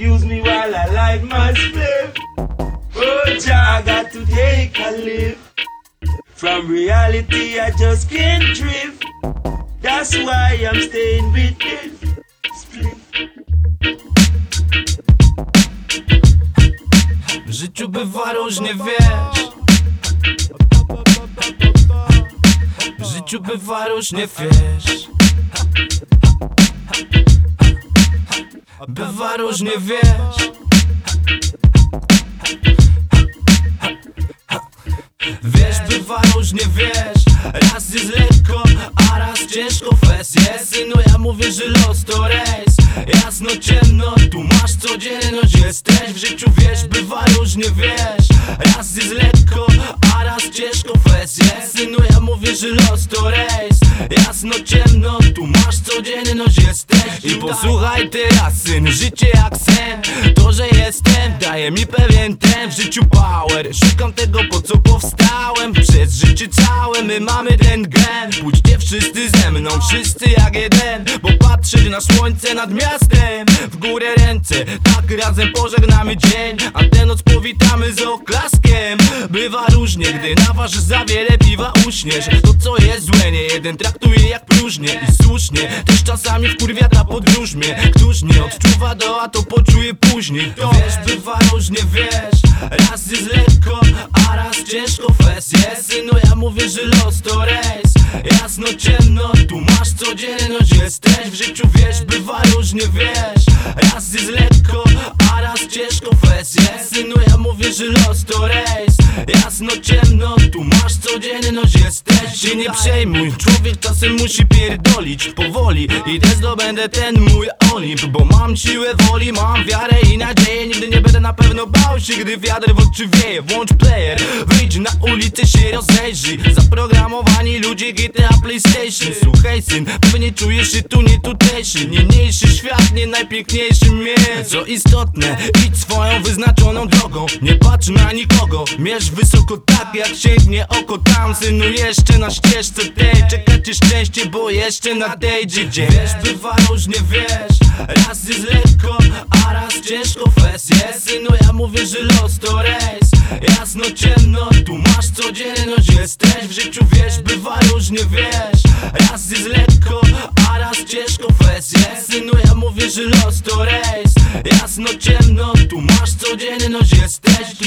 Excuse me while I light my spliff. Oh, Jah, I got to take a lift. From reality, I just can't drift. That's why I'm staying with it. Spliff. W życiu bywa różnie, wiesz W życiu bywa różnie, wiesz Bywa różnie, wiesz. Wiesz, bywa różnie, wiesz. Raz jest lekko, a raz ciężko. Fest jest Synu, ja mówię, że los to rejs. Jasno, ciemno, tu masz codzienność. Jesteś w życiu, wiesz, bywa różnie, wiesz. Raz jest lekko, a raz ciężko. Fest jest Synu, ja że los to rejs. Jasno, ciemno, tu masz codzienność Jesteś i posłuchaj teraz, syn Życie jak sen, to, że jestem Daje mi pewien ten w życiu power Szukam tego, po co powstałem. Przez życie całe my mamy ten gen. Pójdźcie wszyscy ze mną, wszyscy jak jeden Bo patrzeć na słońce nad miastem. W górę ręce, tak razem pożegnamy dzień. A tę noc powitamy z oklaskiem. Bywa różnie, gdy na wasz za wiele piwa uśniesz. To co jest złe, nie jeden traktuje jak próżnie I słusznie, też czasami wkurwia ta podróż mnie. Któż nie odczuwa do, a to poczuje później. To Wiesz, bywa różnie, wiesz. Raz jest lekko, a raz ciężko. Fest jest Synu, ja mówię, że los to rejs Jasno, ciemno, tu masz codzienność Jesteś w życiu, wiesz, bywa różnie, wiesz. Raz jest lekko, a raz ciężko fest jest. Synu, ja mówię, że los to rejs. Jasno, ciemno, tu masz codzienność Jesteś, się nie przejmuj Człowiek czasem musi pierdolić. Powoli Idę zdobędę ten mój olimp Bo mam siłę woli, mam wiarę i nadzieję. Nigdy nie będę na pewno bał się, gdy wiatr w oczy wieje. Włącz player, wyjdź na ulicę się rozejrzyj. Zaprogramowani ludzie GTA PlayStation. Słuchaj syn, pewnie czujesz się tu nie tutejszy Niemniejszy świat, nie najpiękniejszy miejsc Co istotne, idź swoją wyznaczoną drogą. Nie patrz na nikogo, mierz wysoko tak jak sięgnie oko. Tam Synu jeszcze na ścieżce tej. Czekać szczęście, bo jeszcze nadejdzie dzień. Wiesz, bywa różnie, wiesz Raz jest lekko, a raz ciężko. Fest jest Synu, ja mówię, że los to rejs. Jasno, ciemno, tu masz codzienność. Jesteś w życiu, wiesz, bywa różnie, wiesz. Raz jest lekko, a raz ciężko. Fest jest Synu, ja mówię, że los to rejs. Jasno, ciemno, tu masz codzienność. Jesteś